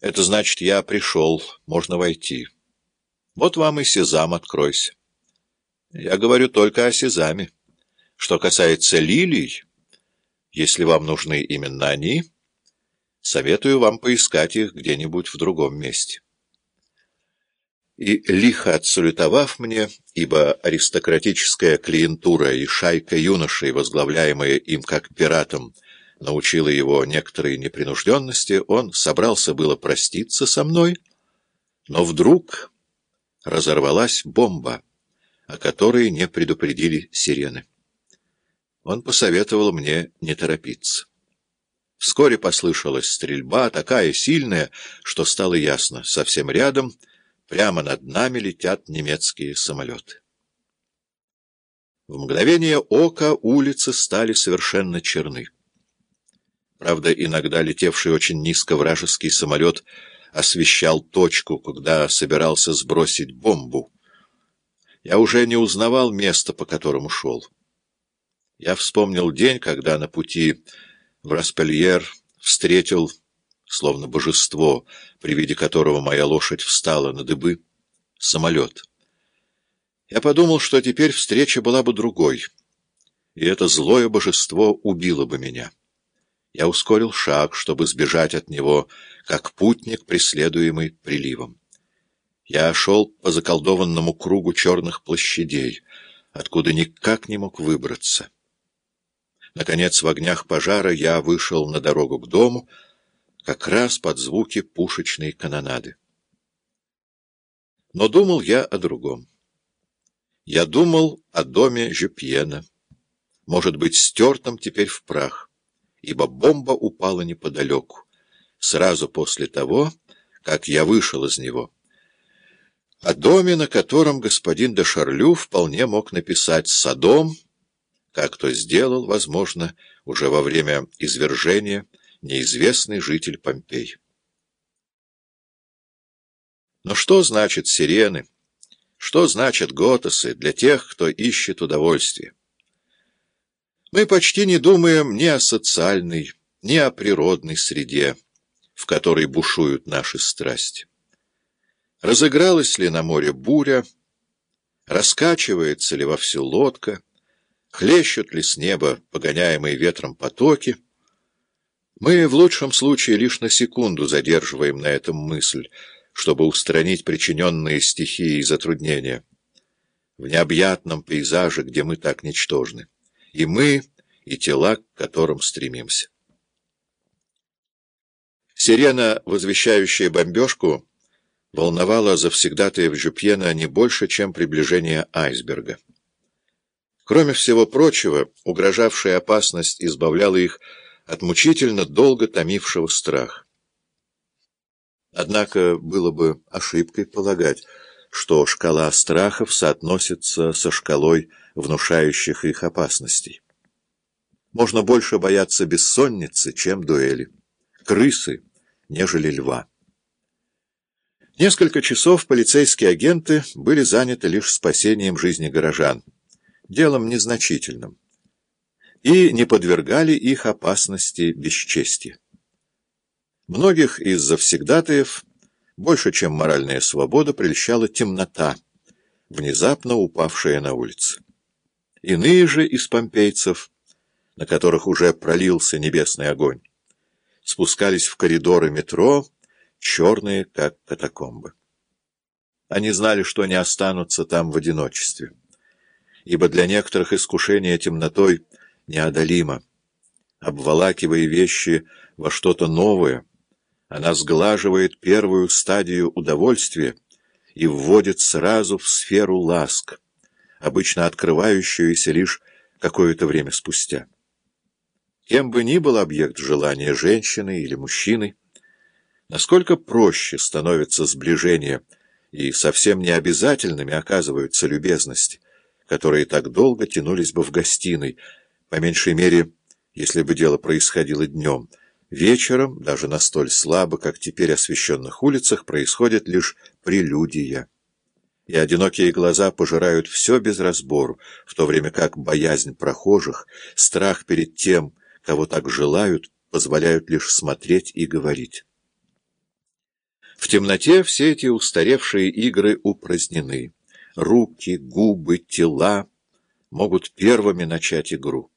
Это значит, я пришел, можно войти. Вот вам и сезам откройся. Я говорю только о сезаме. Что касается лилий, если вам нужны именно они, советую вам поискать их где-нибудь в другом месте. И, лихо отсалютовав мне, ибо аристократическая клиентура и шайка юношей, возглавляемая им как пиратом, научила его некоторой непринужденности, он собрался было проститься со мной, но вдруг разорвалась бомба, о которой не предупредили сирены. Он посоветовал мне не торопиться. Вскоре послышалась стрельба, такая сильная, что стало ясно, совсем рядом, прямо над нами летят немецкие самолеты. В мгновение ока улицы стали совершенно черны. Правда, иногда летевший очень низко вражеский самолет освещал точку, когда собирался сбросить бомбу. Я уже не узнавал место, по которому шел. Я вспомнил день, когда на пути в Распельер встретил, словно божество, при виде которого моя лошадь встала на дыбы, самолет. Я подумал, что теперь встреча была бы другой, и это злое божество убило бы меня. Я ускорил шаг, чтобы сбежать от него, как путник, преследуемый приливом. Я шел по заколдованному кругу черных площадей, откуда никак не мог выбраться. Наконец, в огнях пожара я вышел на дорогу к дому, как раз под звуки пушечной канонады. Но думал я о другом. Я думал о доме Жюпьена, может быть, стертом теперь в прах ибо бомба упала неподалеку, сразу после того, как я вышел из него. О доме, на котором господин де Шарлю вполне мог написать «Содом», как то сделал, возможно, уже во время извержения неизвестный житель Помпей. Но что значит сирены? Что значат готосы для тех, кто ищет удовольствие? Мы почти не думаем ни о социальной, ни о природной среде, в которой бушуют наши страсти. Разыгралась ли на море буря, раскачивается ли вовсю лодка, хлещут ли с неба погоняемые ветром потоки. Мы в лучшем случае лишь на секунду задерживаем на этом мысль, чтобы устранить причиненные стихией затруднения в необъятном пейзаже, где мы так ничтожны и мы, и тела, к которым стремимся. Сирена, возвещающая бомбежку, волновала завсегдатаев Жупьена не больше, чем приближение айсберга. Кроме всего прочего, угрожавшая опасность избавляла их от мучительно долго томившего страх. Однако было бы ошибкой полагать, что шкала страхов соотносится со шкалой внушающих их опасностей. Можно больше бояться бессонницы, чем дуэли, крысы, нежели льва. Несколько часов полицейские агенты были заняты лишь спасением жизни горожан, делом незначительным, и не подвергали их опасности бесчестия. Многих из завсегдатаев больше, чем моральная свобода, прельщала темнота, внезапно упавшая на улице. Иные же из помпейцев, на которых уже пролился небесный огонь, спускались в коридоры метро, черные, как катакомбы. Они знали, что не останутся там в одиночестве, ибо для некоторых искушение темнотой неодолимо. Обволакивая вещи во что-то новое, она сглаживает первую стадию удовольствия и вводит сразу в сферу ласк, обычно открывающуюся лишь какое-то время спустя. Кем бы ни был объект желания женщины или мужчины, насколько проще становится сближение и совсем необязательными оказываются любезности, которые так долго тянулись бы в гостиной, по меньшей мере, если бы дело происходило днем. Вечером, даже на столь слабо, как теперь освещенных улицах, происходит лишь прелюдия и одинокие глаза пожирают все без разбору, в то время как боязнь прохожих, страх перед тем, кого так желают, позволяют лишь смотреть и говорить. В темноте все эти устаревшие игры упразднены. Руки, губы, тела могут первыми начать игру.